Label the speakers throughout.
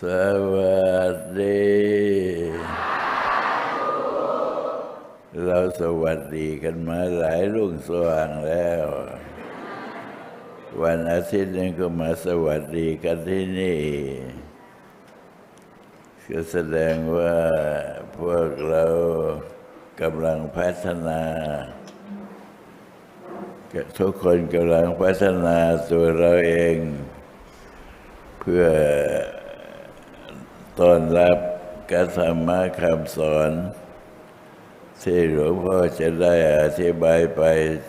Speaker 1: สวัสดี เราสวัสดีกันมาหลายรุ่งสว่างแล้ว วันอาทิตย์นี้ก็มาสวัสดีกันที่นี่ก็แสดงว่าพวกเรากำลังพัฒนาทุกคนกำลังพัฒนาตัวเราเอง เพื่อ ต้อนรับกธรรมะคำสอน ที่หลวงพ่อจะได้อธิบายไป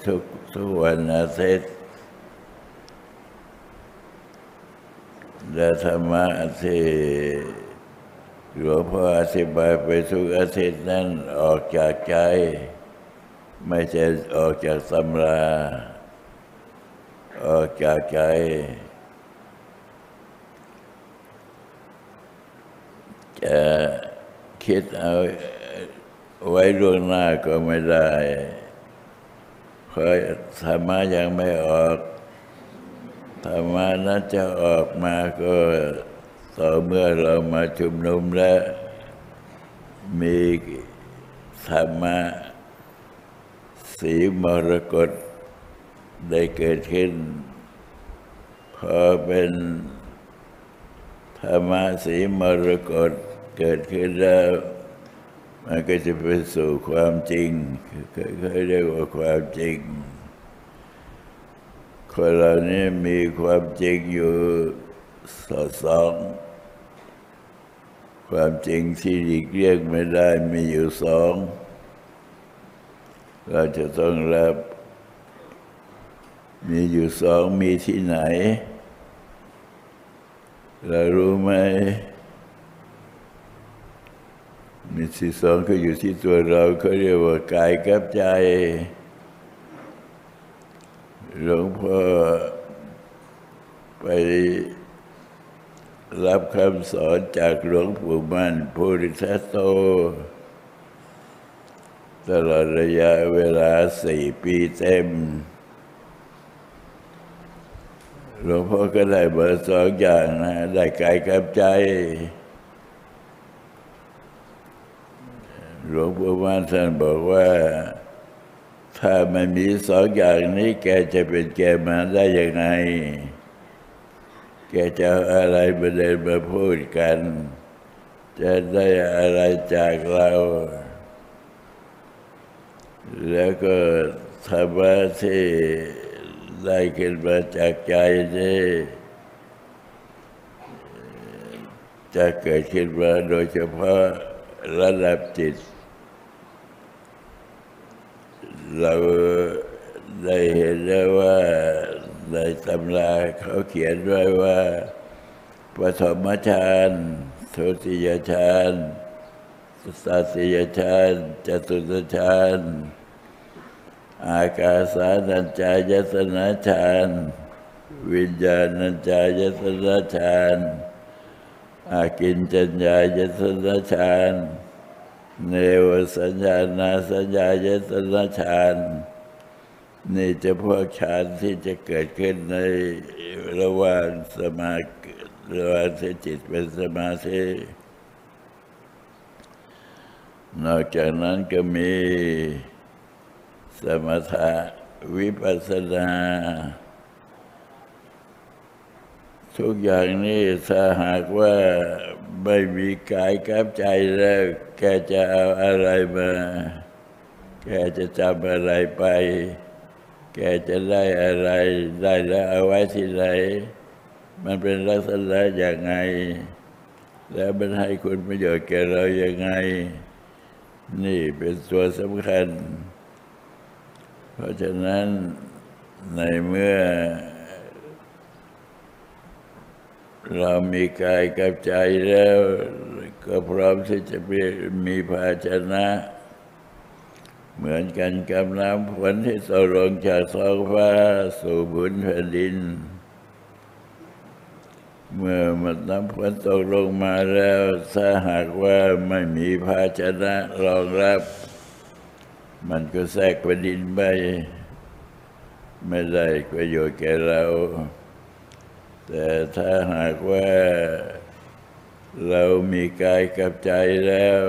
Speaker 1: ทุกทุกวันอาทิตย์และธรรมะที่หลวงพ่ออธิบายไปทุกอาทิตย์นั้นออกจากใจ ไม่ใช่ออกจากตำรา ออกจากใจ จะคิดเอาไว้ล่วงหน้าก็ไม่ได้เพราะธรรมะยังไม่ออกธรรมะนั้นจะออกมาก็ต่อเมื่อเรามาชุมนุมและมีธรรมะสีมรกตได้เกิดขึ้น พอเป็นธรรมะสีมรกต เกิดขึ้นแล้วมันก็จะไปสู่ความจริงเขาเรียกว่าความจริง คนเรานี่มีความจริงอยู่สอดสองความจริงที่หลีกเลี่ยงไม่ได้มีอยู่สอง เราจะต้องรับ มีอยู่สองมีที่ไหน เรารู้ไหม มีที่สองก็อยู่ที่ตัวเราเขาเรียกว่ากายกับใจ หลวงพ่อไปรับคำสอนจากหลวงปู่มั่นภูริทัตโต ตลอดระยะเวลาสี่ปีเต็ม หลวงพ่อก็ได้เบอร์สองอย่างนะ ได้กายกับใจ หลวงปู่มั่นท่านบอกว่า ถ้าไม่มีสองอย่างนี้ แกจะเป็นแกมาได้ยังไง แกจะอาอะไรมาเดินมาพูดกัน จะได้อะไรจากเรา แล้วก็ธรรมะที่ได้ขึ้นมาจากใจนี่จะเกิดขึ้นมาโดยเฉพาะระดับจิต เราได้เห็นแล้วว่าในตำราเขาเขียนไว้ว่าปฐมฌานทุติยฌานสัตติยฌานจตุตฌานอากาสานัญจายตนะฌานวิญญาณัญจายตนะฌานอากินจัญญายตนะฌาน เนวสัญญานาสัญญายตนะฌานนี่จะพวกฌานที่จะเกิดขึ้นในระหว่างสมาระหว่างที่จิตเป็นสมาธินอกจากนั้นก็มีสมถะวิปัสสนา ทุกอย่างนี้ถ้าหากว่าไม่มีกายกับใจแล้ว แกจะเอาอะไรมา แกจะจำอะไรไป แกจะได้อะไร ได้แล้วเอาไว้ที่ไหน มันเป็นลักษณะอย่างไง แล้วมันให้คุณประโยชน์แก่เราอย่างไง นี่เป็นตัวสำคัญ เพราะฉะนั้นในเมื่อ เรามีกายกับใจแล้ว ก็พร้อมที่จะมีภาชนะ เหมือนกันกับน้ำฝนที่ตกลงจากท้องฟ้าสู่พื้นแผ่นดิน เมื่อมันน้ำฝนตกลงมาแล้ว ถ้าหากว่าไม่มีภาชนะรองรับ มันก็แทรกแผ่นดินไปไม่ได้ประโยชน์แก่เรา แต่ถ้าหากว่าเรามีกายกับใจแล้ว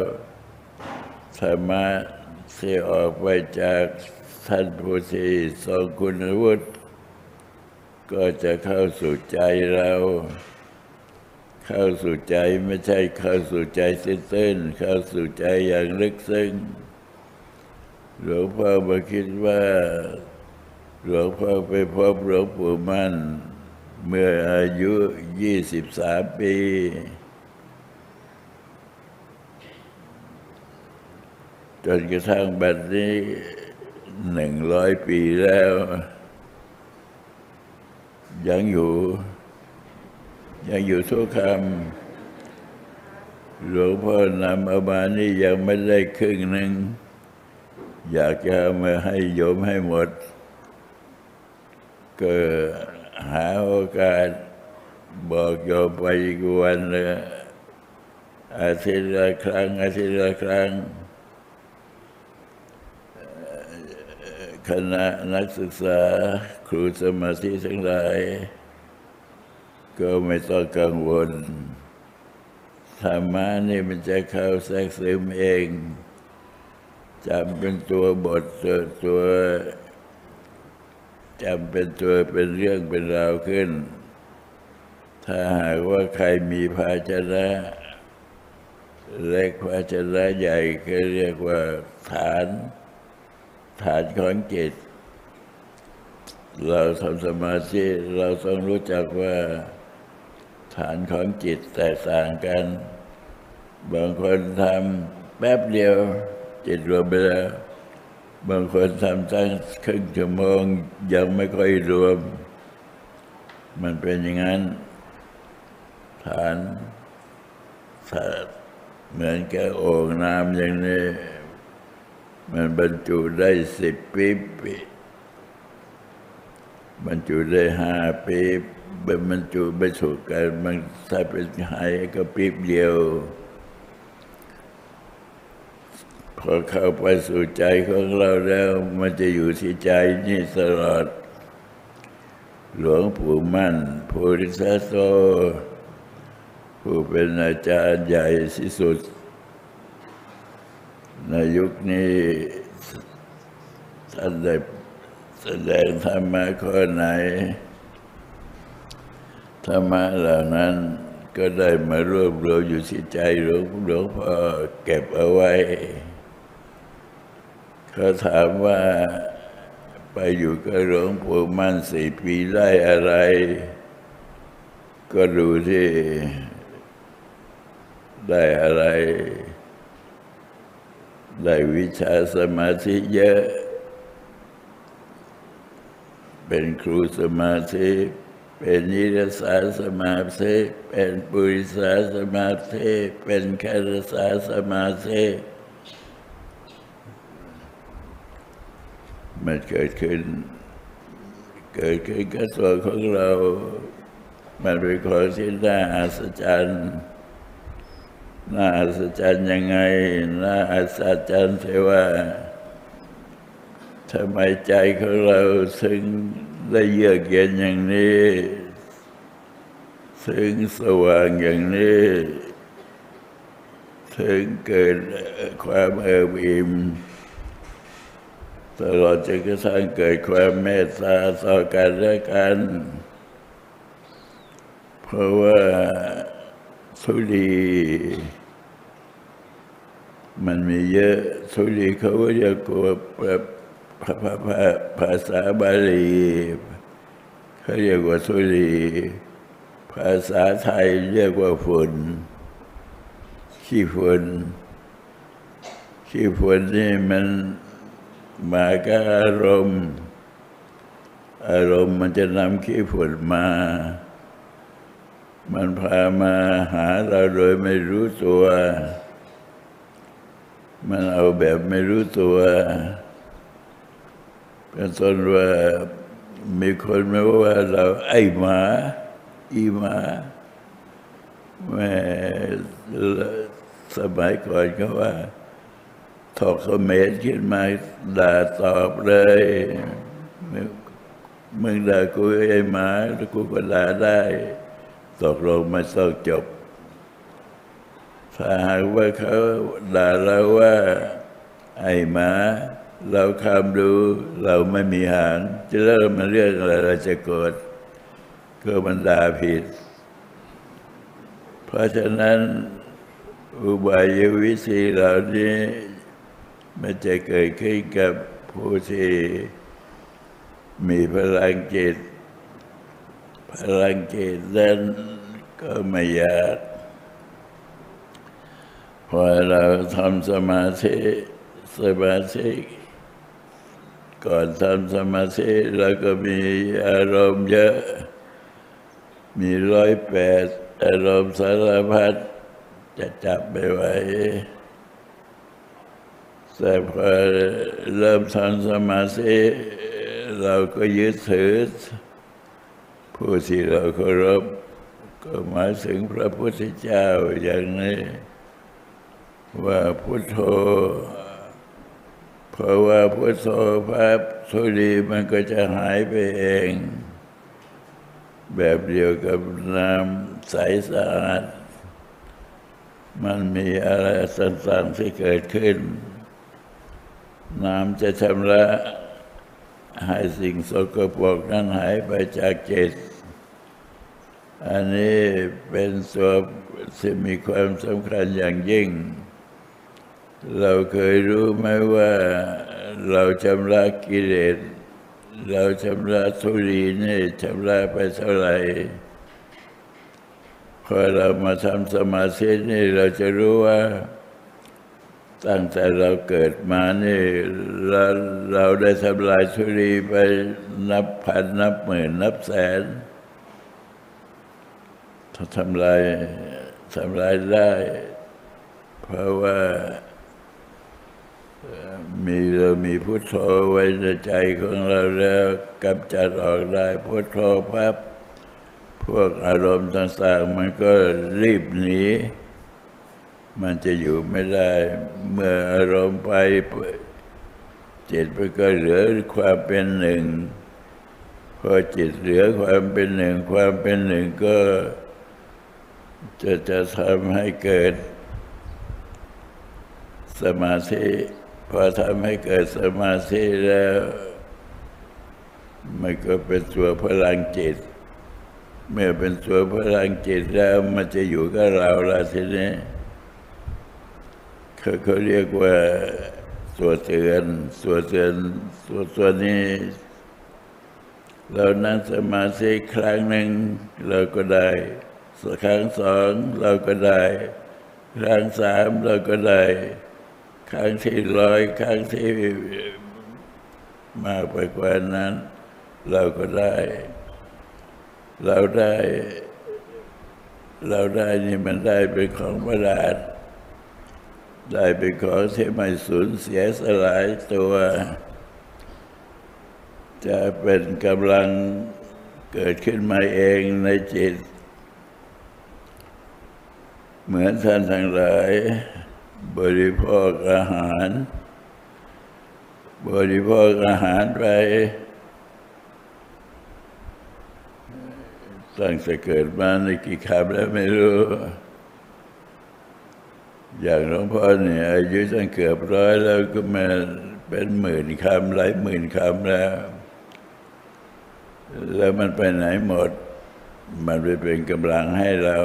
Speaker 1: ธรรมะที่ออกไปจากท่านผู้ที่ทรงคุณวุฒิก็จะเข้าสู่ใจเรา เข้าสู่ใจไม่ใช่เข้าสู่ใจตื้นๆเข้าสู่ใจอย่างลึกซึ้งหลวงพ่อมาคิดว่า หลวงพ่อไปพบหลวงปู่มั่น เมื่ออายุยี่สิบสามปี จนกระทั่งบัดนี้หนึ่งร้อยปีแล้ว ยังอยู่ ยังอยู่ทุกคำหลวงพ่อนำเอามานี่ยังไม่ได้ครึ่งหนึ่ง อยากจะมาให้โยมให้หมด ก็ หาโอกาสบอกโยมไปอีกวันละอาทิตย์ละครั้งอาทิตย์ละครั้งคณะนักศึกษาครูสมาธิทั้งหลาย ก็ไม่ต้องกังวลธรรมะนี่มันจะเข้าแทรกซึมเองจำเป็นตัวบทตัวตัว จำเป็นตัวเป็นเรื่องเป็นราวขึ้น ถ้าหากว่าใครมีภาชนะเล็กภาชนะใหญ่ก็เรียกว่าฐาน ฐานของจิต เราทำสมาธิเราต้องรู้จักว่าฐานของจิตแตกต่างกัน บางคนทำแป๊บเดียวจิตรวมไปแล้ว บางคนทำตั้งครึ่งชั่วโมงยังไม่ค่อยรวม มันเป็นอย่างนั้น ฐานถ้าเหมือนแกบโอ่งน้ำอย่างนี้ มันบรรจุได้สิบปี๊บบรรจุได้ห้าปีบบรรจุไม่ถูกกันมันถ้าเป็นหายก็ปี๊บเดียว พอเข้าไปสู่ใจของเราแล้วมันจะอยู่ที่ใจนี่ตลอด หลวงปู่มั่นภูริทัสโตผู้เป็นอาจารย์ใหญ่ที่สุด ในยุคนี้ท่านได้แสดงธรรมะข้อไหน ธรรมะเหล่านั้นก็ได้มารวบรวมอยู่ที่ใจหลวงหลวงพ่อเก็บเอาไว้ เขาถามว่าไปอยู่กับหลวงปู่มั่นสี่ปีได้อะไร ก็ดูที่ได้อะไร ได้วิชาสมาธิเยอะ เป็นครูสมาธิ เป็นนิรสาสมาธิ เป็นปุริสาสมาธิ เป็นคารสาสมาธิ มันเกิดขึ้น เกิดขึ้นกับตัวของเรา มันเป็นของที่น่าอัศจรรย์น่าอัศจรรย์ยังไง น่าอัศจรรย์ที่ว่าทำไมใจของเราถึงได้เยือกเย็นอย่างนี้ถึงสว่างอย่างนี้ถึงเกิดความเอิบอิ่ม ตลอดจนกระทั่งเกิดความเมตตาต่อกันและกัน เพราะว่าทุลีมันมีเยอะทุลีเขาก็เรียกว่าภาภาภาภาษาบาลีเขาเรียกว่าทุลีภาษาไทยเรียกว่าฝุ่นขี้ฝุ่นขี้ฝุ่นนี่มัน มากับอารมณ์ อารมณ์มันจะนำขี้ฝุ่นมา มันพามาหาเราโดยไม่รู้ตัว มันเอาแบบไม่รู้ตัวเป็นต้นว่ามีคนมาว่าเราไอ้หมา อีหมาแม่สมัยก่อนก็ว่า ถอกเมรขึ้นมาด่าตอบเลยมึงด่ากูไอ้หมาแล้วกูก็ด่าได้ตกลงมาต้องจบ ถ้าหากว่าเขาด่าเราว่า ไอ้หมา เราคำดูเราไม่มีหาง จะเริ่มมาเรื่องอะไรเราจะโกรธก็มันด่าผิด เพราะฉะนั้นอุบายวิธีเหล่านี้ มันจะเกิดขึ้นกับผู้ที่มีพลังจิต พลังจิตนั้นก็ไม่ยากพอเราทำสมาธิสมาธิก่อนทำสมาธิเราก็มีอารมณ์เยอะ มีร้อยแปดอารมณ์สารพัดจะจับไม่ไหว แต่พอเริ่มทำสมาธิเราก็ยึดถือผู้ที่เราเคารพก็หมายถึงพระพุทธเจ้าอย่างนี้ ว่าพุทโธเพราะว่าพุทโธพระทุลีมันก็จะหายไปเอง แบบเดียวกับน้ำใสสะอาด มันมีอะไรต่างๆที่เกิดขึ้น น้ำจะชำระให้สิ่งสกปรกนั้นหายไปจากจิต อันนี้เป็นส่วนที่มีความสำคัญอย่างยิ่ง เราเคยรู้ไหมว่าเราชำระกิเลส เราชำระทุลีนี่ชำระไปเท่าไหร่พอเรามาทำสมาธินี่เราจะรู้ว่า ตั้งแต่เราเกิดมานี่เราเราได้ทำลายทุลีไปนับพันนับหมื่นนับแสนถ้าทำลายทำลายได้ เพราะว่ามีเรามีพุทโธไว้ในใจของเราแล้วกำจัดออกได้พุทโธพับพวกอารมณ์ต่างๆ มันก็รีบหนี มันจะอยู่ไม่ได้ เมื่ออารมณ์ไปจิตมันก็เหลือความเป็นหนึ่ง พอจิตเหลือความเป็นหนึ่ง ความเป็นหนึ่งก็จะจะทำให้เกิด สมาธิ พอทำให้เกิดสมาธิแล้ว มันก็เป็นตัวพลังจิต เมื่อเป็นตัวพลังจิตแล้วมันจะอยู่กับเราละทีนี้ เขาเรียกว่าตัวเตือนตัวเตือนตัวตัวนี้ เรานั่งสมาธิครั้งหนึ่งเราก็ได้ครั้งสองเราก็ได้ ครั้งสามเราก็ได้ ครั้งที่ร้อยครั้งที่มากไปกว่านั้น เราก็ได้ เราได้ เราได้นี่มันได้เป็นของประหลาด ได้เป็นของที่ไม่สูญเสียสลายตัว จะเป็นกำลังเกิดขึ้นมาเองในจิต เหมือนท่านทั้งหลาย บริโภคอาหาร บริโภคอาหารไปตั้งแต่เกิดมาในกี่คำแล้วไม่รู้ อย่างหลวงพ่อเนี่ยอายุตั้งเกือบร้อยแล้วก็มาเป็นหมื่นคำหลายหมื่นคำแล้ว แล้วมันไปไหนหมด มันไปเป็นกำลังให้เรา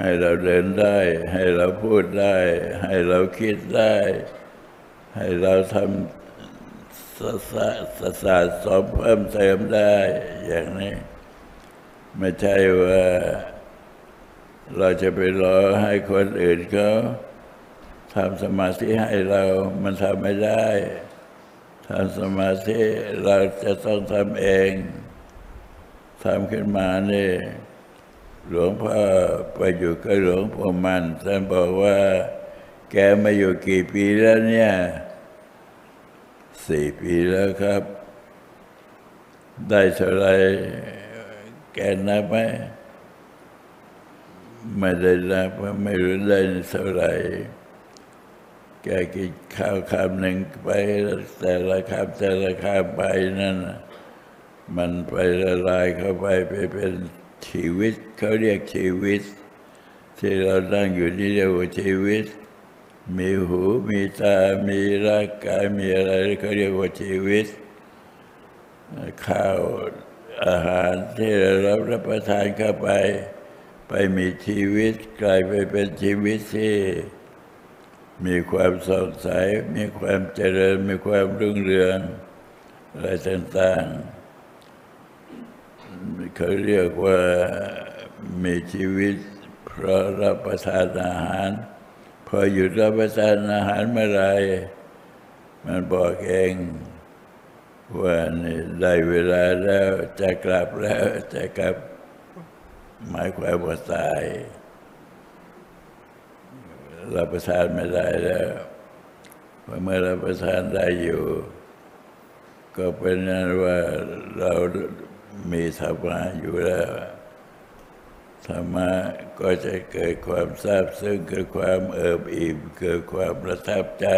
Speaker 1: ให้เราเดินได้ ให้เราพูดได้ ให้เราคิดได้ ให้เราทำสสสสะสมเพิ่มเติมได้ อย่างนี้ ไม่ใช่ว่า เราจะไปรอให้คนอื่นเขาทำสมาธิให้เรา มันทำไม่ได้ทำสมาธิเราจะต้องทำเองทำขึ้นมานี่หลวงพ่อไปอยู่กับหลวงพ่อมันท่านบอกว่า แกมาอยู่กี่ปีแล้วเนี่ยสี่ปีแล้วครับ ได้เท่าไรแกนับไหม ไม่ได้นับไม่รู้ได้เท่าไหร่แกกินข้าวคำหนึ่งไป แต่ละคำแต่ละคำไปนั่นนะมันไปละลายเข้าไปไปเป็นชีวิตเขาเรียกชีวิต ที่เรานั่งอยู่นี่เรียกว่าชีวิต มีหูมีตา มีร่างกายมีอะไรเขาเรียกว่าชีวิต ข้าวอาหารที่เรารับรับประทานเข้าไป ไปมีชีวิตกลายไปเป็นชีวิตที่มีความสดใส มีความเจริญ มีความรุ่งเรืองอะไรต่างๆเขาเรียกว่ามีชีวิตเพราะรับประทานอาหาร พอหยุดรับประทานอาหารเมื่อไร มันบอกเองว่านี่ได้เวลาแล้วจะกลับแล้วจะกลับ หมายความว่าตายรับประทานไม่ได้แล้วพอเมื่อรับประทานได้อยู่ ก็เป็นนั้นว่าเรามีธรรมะอยู่แล้วธรรมะก็จะเกิดความซาบซึ้งเกิดความเอิบอิ่มเกิดความประทับใจ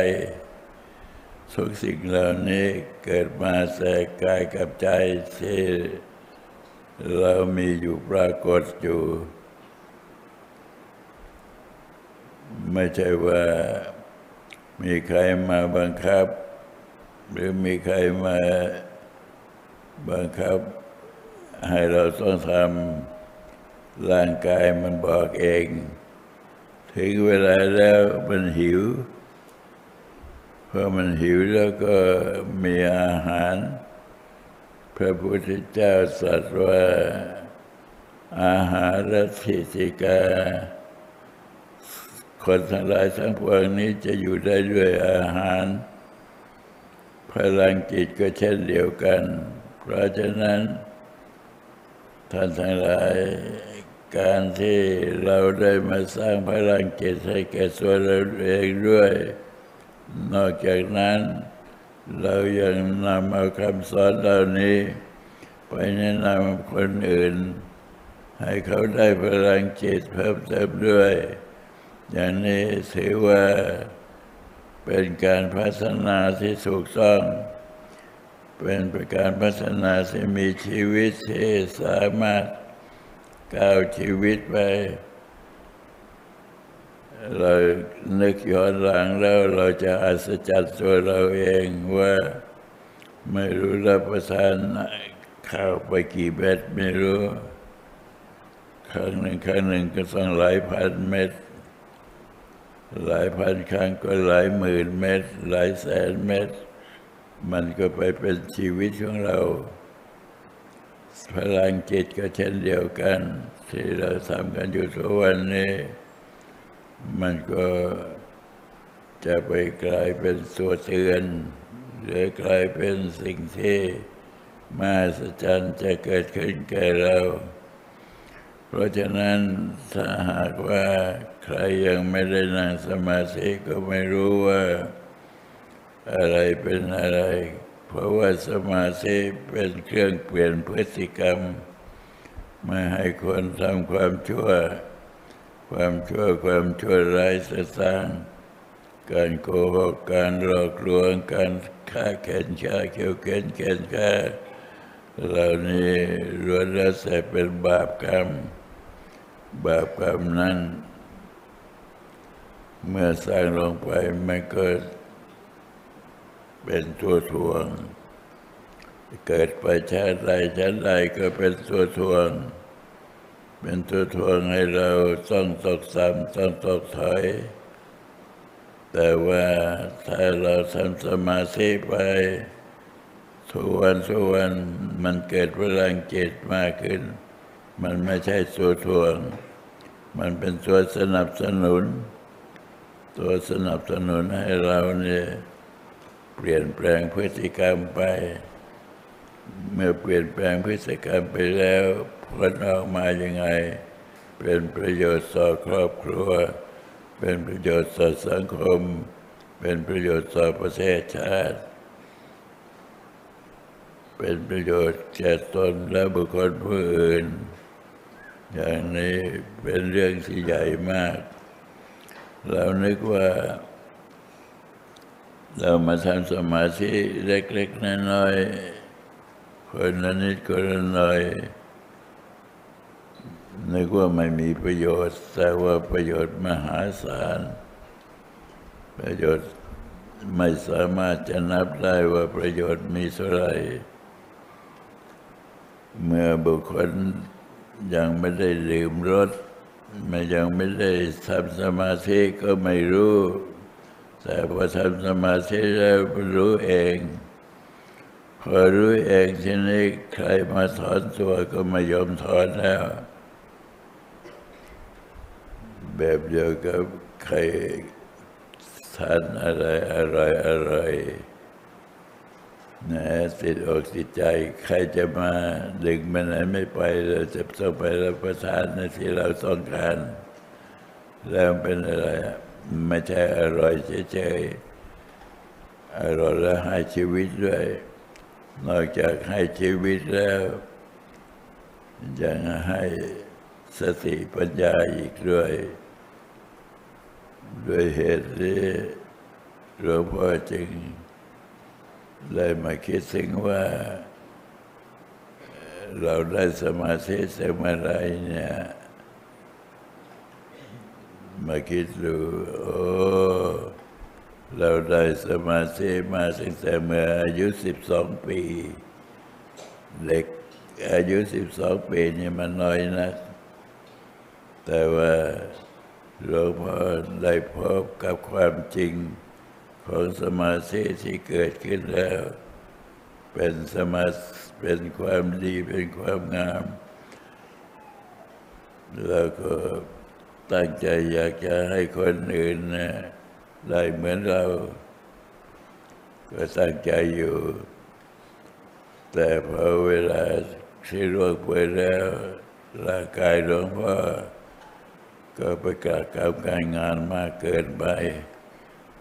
Speaker 1: ทุกสิ่งเหล่านี้เกิดมาแสกกายกับใจที่ เรามีอยู่ปรากฏอยู่ ไม่ใช่ว่ามีใครมาบังคับ หรือมีใครมาบังคับ ให้เราต้องทำร่างกายมันบอกเอง ถึงเวลาแล้วมันหิวพอมันหิวแล้วก็มีอาหาร พระพุทธเจ้าตรัสว่า อาหารทิติกา คนทั้งหลายทั้งปวงนี้จะอยู่ได้ด้วยอาหาร พลังจิตก็เช่นเดียวกัน เพราะฉะนั้น ท่านทั้งหลายการที่เราได้มาสร้างพลังจิตให้แก่ตัวเราเองด้วย นอกจากนั้น เรายังนำเอาคำสอนเหล่านี้ ไปแนะนำคนอื่น ให้เขาได้พลังจิตเพิ่มเติมด้วย อย่างนี้ถือว่าเป็นการพัฒนาที่ถูกต้อง เป็นการพัฒนาที่มีชีวิตที่สามารถก้าวชีวิตไป เรานึกย้อนหลังแล้วเราจะอัศจรรย์ตัวเราเองว่าไม่รู้รับประทานข้าวไปกี่เม็ดไม่รู้ครั้งหนึ่งครั้งหนึ่งก็ต้องหลายพันเม็ดหลายพันครั้งก็หลายหมื่นเม็ดหลายแสนเม็ดมันก็ไปเป็นชีวิตของเรา พลังจิตก็เช่นเดียวกัน ที่เราทำกันอยู่ทุกวันนี้ มันก็จะไปกลายเป็นตัวเตือน หรือกลายเป็นสิ่งที่มาสจันจะเกิดขึ้นแก่เรา เพราะฉะนั้นถ้าหากว่าใครยังไม่ได้นั่งสมาธิก็ไม่รู้ว่าอะไรเป็นอะไร เพราะว่าสมาธิเป็นเครื่องเปลี่ยนพฤติกรรมไม่ให้คนทำความชั่ว ความชั่วความชั่วร้ายสร้างการโกหกการหลอกลวงการฆ่าแขนฆ่าเขียวแขนแขนฆ่าเหล่านี้ล้วนแล้วแต่เป็นบาปกรรม บาปกรรมนั้น เมื่อสร้างลงไปมันก็เป็นตัวทวง เกิดไปชาติใดชาติใดก็เป็นตัวทวง เป็นตัวทวงให้เราต้องตกซ้ำต้องตกถอย แต่ว่าถ้าเราทำสมาธิไปทุกวันทุกวันมันเกิดพลังจิตมากขึ้น มันไม่ใช่ตัวทวง มันเป็นตัวสนับสนุน ตัวสนับสนุนให้เราเนี่ยเปลี่ยนแปลงพฤติกรรมไป เมื่อเปลี่ยนแปลงพฤติกรรมไปแล้ว ผลออกมายังไง เป็นประโยชน์ต่อครอบครัว เป็นประโยชน์ต่อสังคม เป็นประโยชน์ต่อประเทศชาติ เป็นประโยชน์แก่ตนและบุคคลผู้อื่น อย่างนี้เป็นเรื่องที่ใหญ่มาก เรานึกว่าเรามาทำสมาธิเล็ก ๆ น้อยๆคนละนิดคนละหน่อย นึกว่าไม่มีประโยชน์ แต่ว่าประโยชน์มหาศาล ประโยชน์ไม่สามารถจะนับได้ว่าประโยชน์มีเท่าไร เมื่อบุคคลยังไม่ได้ลืมรสไม่ยังไม่ได้ทำสมาธิก็ไม่รู้ แต่พอทำสมาธิแล้วรู้เอง พอรู้เองทีนี้ใครมาถอนตัวก็ไม่ยอมถอนแล้ว แบบเดียวกับใครทานอะไรอร่อยอร่อยนะติดอกติดใจ ใครจะมาดึงมาไหนไม่ไปเราจะต้องไปรับประทานในที่เราต้องการ แล้วเป็นอะไร ไม่ใช่อร่อยเฉยๆอร่อยแล้วให้ชีวิตด้วย นอกจากให้ชีวิตแล้วยังให้ สติปัญญาอีกด้วย ด้วยเหตุนี้หลวงพ่อจึงเลยมาคิดถึงว่า เราได้สมาธิเสร็จมื่อไรเนี่ยมาคิดดูโอ้เราได้สมาธิมาตั้งแต่เมื่ออายุสิบสองปี เด็กอายุสิบสองปีนี่มันน้อยนะ แต่ว่าหลวงพ่อได้พบกับความจริงของสมาธิที่เกิดขึ้นแล้ว เป็นสมาเป็นความดีเป็นความงาม แล้วก็ตั้งใจอยากจะให้คนอื่นนะได้เหมือนเรา ก็ตั้งใจอยู่ แต่พอเวลาที่ล่วงไปแล้วร่างกายหลวงพ่อ ก็ประกาศกับการงานมากเกินไป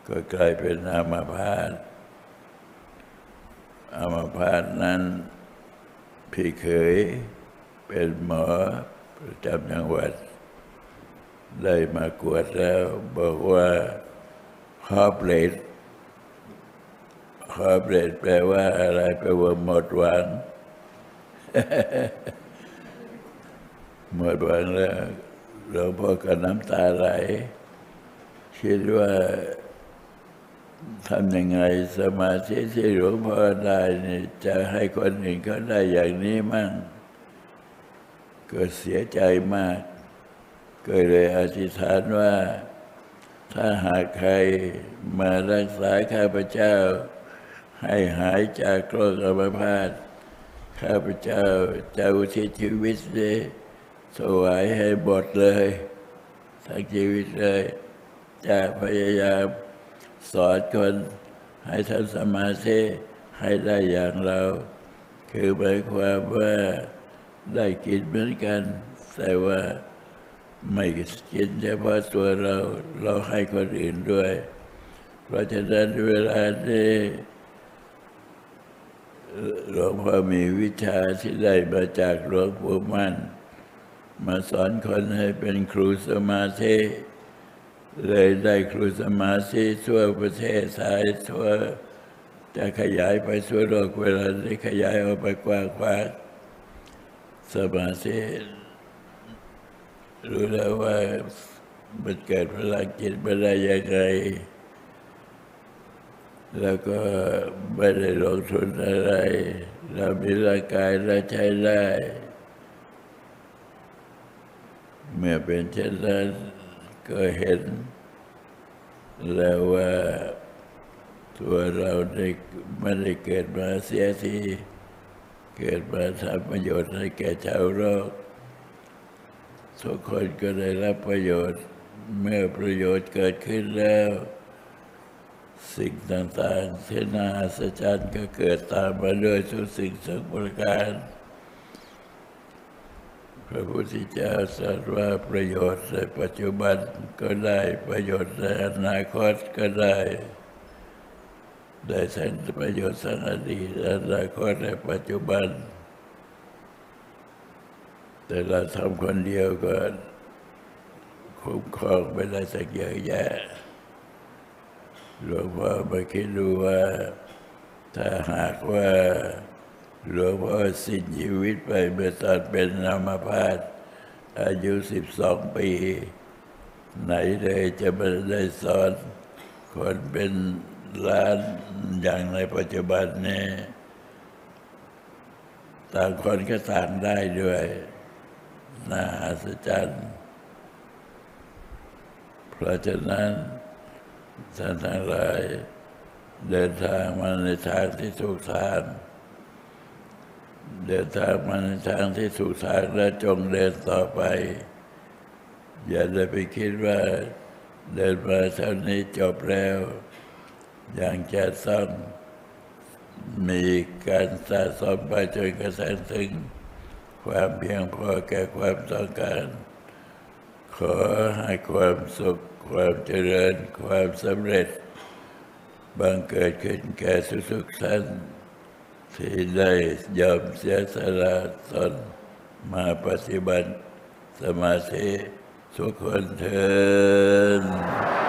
Speaker 1: ก็กลายเป็นอามาพาตอามาพาตนั้นพี่เคยเป็นหมอประจำจังหวัด ได้มากวดแล้ว บอกว่าฮอเบรดฮอเบรดแปลว่าอะไรแปลว่าหมดหวังหมดหวังแล้ว หลวงพ่อก็น้ำตาไหล คิดว่าทำยังไงสมาธิที่หลวงพ่อได้นี่จะให้คนอื่นเขาได้อย่างนี้มั่ง ก็เสียใจมาก ก็เลยอธิษฐานว่าถ้าหากใครมารักษาข้าพเจ้า ให้หายจากโรคอัมพาตข้าพเจ้าจะอุทิศชีวิตนี้ ถวายให้หมดเลยทั้งชีวิตเลย จะพยายามสอนคนให้ทำสมาธิให้ได้อย่างเรา คือหมายความว่าได้กินเหมือนกัน แต่ว่าไม่กินเฉพาะตัวเราเราให้คนอื่นด้วย เพราะฉะนั้นเวลาที่หลวงพ่อมีวิชาที่ได้มาจากหลวงปู่มั่น มาสอนคนให้เป็นครูสมาธิเลยได้ครูสมาธิทั่วประเทศไทยทั่วจะขยายไปทั่วโลกเวลาได้ขยายออกไปกว้างขวางสมาธิรู้แล้วว่ามันเกิดพลังจิตมาได้ยังไงแล้วก็ไม่ได้ลงทุนอะไร เรามีร่างกายเราใช้ได้ เมื่อเป็นเช่นนั้นก็เห็น แล้วว่าตัวเราได้ไม่ได้เกิดมาเสียทีเกิดมาทำประโยชน์ให้แก่ชาวโลกทุกคนก็ได้รับประโยชน์ เมื่อประโยชน์เกิดขึ้นแล้ว สิ่งต่างๆที่น่าอัศจรรย์ก็เกิดตามมาด้วยทุกสิ่งทุกประการ พระพุทธเจ้าตรัสว่าประโยชน์ในปัจจุบันก็ได้ประโยชน์ในอนาคตก็ได้ ได้ทั้งประโยชน์ทั้งอดีตอนาคตและปัจจุบัน แต่เราทำคนเดียวก็คุ้มครองไม่ได้สักเยอะแยะหลวงพ่อมาคิดดูว่าถ้าหากว่า หลวงพ่อสิ้นชีวิตไปเมื่อตอนเป็นนามาพาตอายุสิบสองปี ไหนเลยจะมาได้สอน คนเป็นล้านอย่างในปัจจุบันนี้ต่างคนก็ต่างได้ด้วยน่าอัศจรรย์เพราะฉะนั้นท่านทั้งหลายเดินทางมาในทางที่ถูกทาง เดินทางมาในทางที่ถูกทางและจงเดินต่อไป อย่าได้ไปคิดว่าเดินมาเท่านี้จบแล้ว อย่างจะต้องมีการสะสมไปจนกระทั่งถึง ความเพียงพอแก่ความต้องการ ขอให้ความสุข ความเจริญ ความสำเร็จบังเกิดขึ้นแก่ทุกๆท่าน ที่ได้ยอมเสียสละตนมาปฏิบัติสมาธิทุกคนเถิด